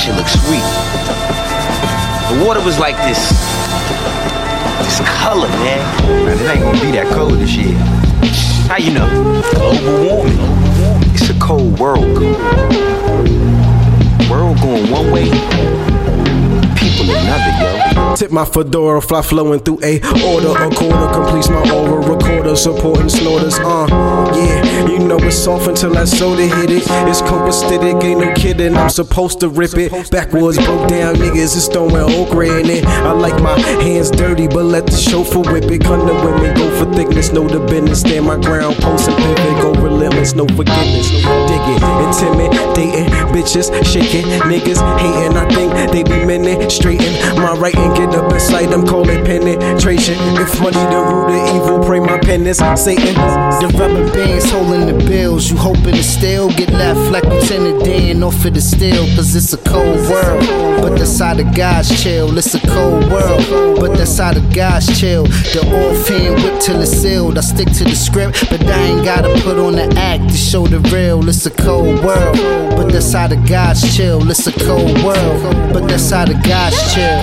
shit look sweet. The water was like this. This color, man. Man, it ain't gonna be that cold this year. How you know? Global warming. It's a cold world. World Tip my fedora, fly flowing through a order. A quarter completes my aura. Recorder supporting snorters. Uh, yeah, you know it's soft until that soda hit it. It's copacetic, ain't no kidding. I'm supposed to rip it. Backwoods broke down niggas it's throwing okra in it. I like my hands dirty, but let the chauffeur whip it. Come to women, go for thickness, know the business. Stand my ground, post and pivot, go relentless, no forgiveness. Dig it, intimidating bitches, shaking niggas, hating. I think they be straighten my and get up inside them, call it penetration. If money the root of evil, pray my penance, Satan. The rubber bands holding the bills. You hoping to still get left like Lieutenant Dan off of the steel. Cause it's a cold world. But that's how the guys chill. It's a cold world. But that's how the guys chill. The off hand whip till it's sealed. I stick to the script, but I ain't gotta put on the act to show the real. It's a cold world. But that's how the guys chill. It's a cold world. But that's how the guys chill.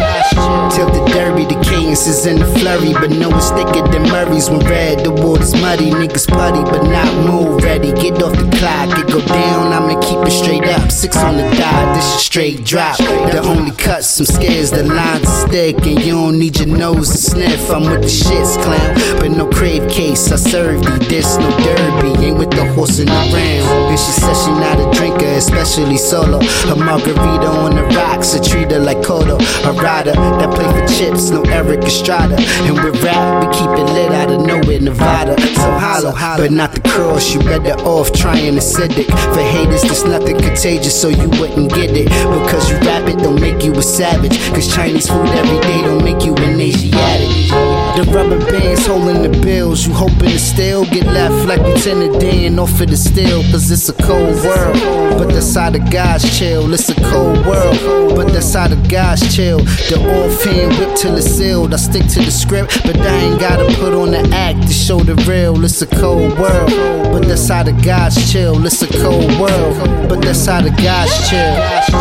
Till the derby, the cadence is in the flurry. But no, it's thicker than Murray's when red. The water's muddy. Niggas putty, but not move ready. Get off the clock, it go down. I'ma keep it straight up. Six on the dot, this a straight drop. The only cut, some scares, the lines are stick. And you don't need your nose to sniff. I'm with the shits, clown. But no crave case, I serve thee. This no derby, ain't with the horse in the round. And she says she not a drinker, especially solo. A margarita on the rocks, I treat her like Kodo. A rider that play for chips, no Erik Estrada. And with rap, we keep it lit out of nowhere, Nevada. So hollow, but not the cross. You better off trying acidic. For haters, there's nothing contagious, so you wouldn't get it. Because you rap it, don't make you a savage. Cause Chinese food every day don't make you an Asiatic. The rubber bands holding the bills. You hoping to still get left like Lieutenant Dan off of the steel. Cause it's a cold world. But that's how the guys chill. It's a cold world. But that's how the guys chill. The off hand whip till it's sealed. I stick to the script, but I ain't gotta put on the act to show the real. It's a cold world. But that's how the guys chill. It's a cold world. But that's how the guys chill.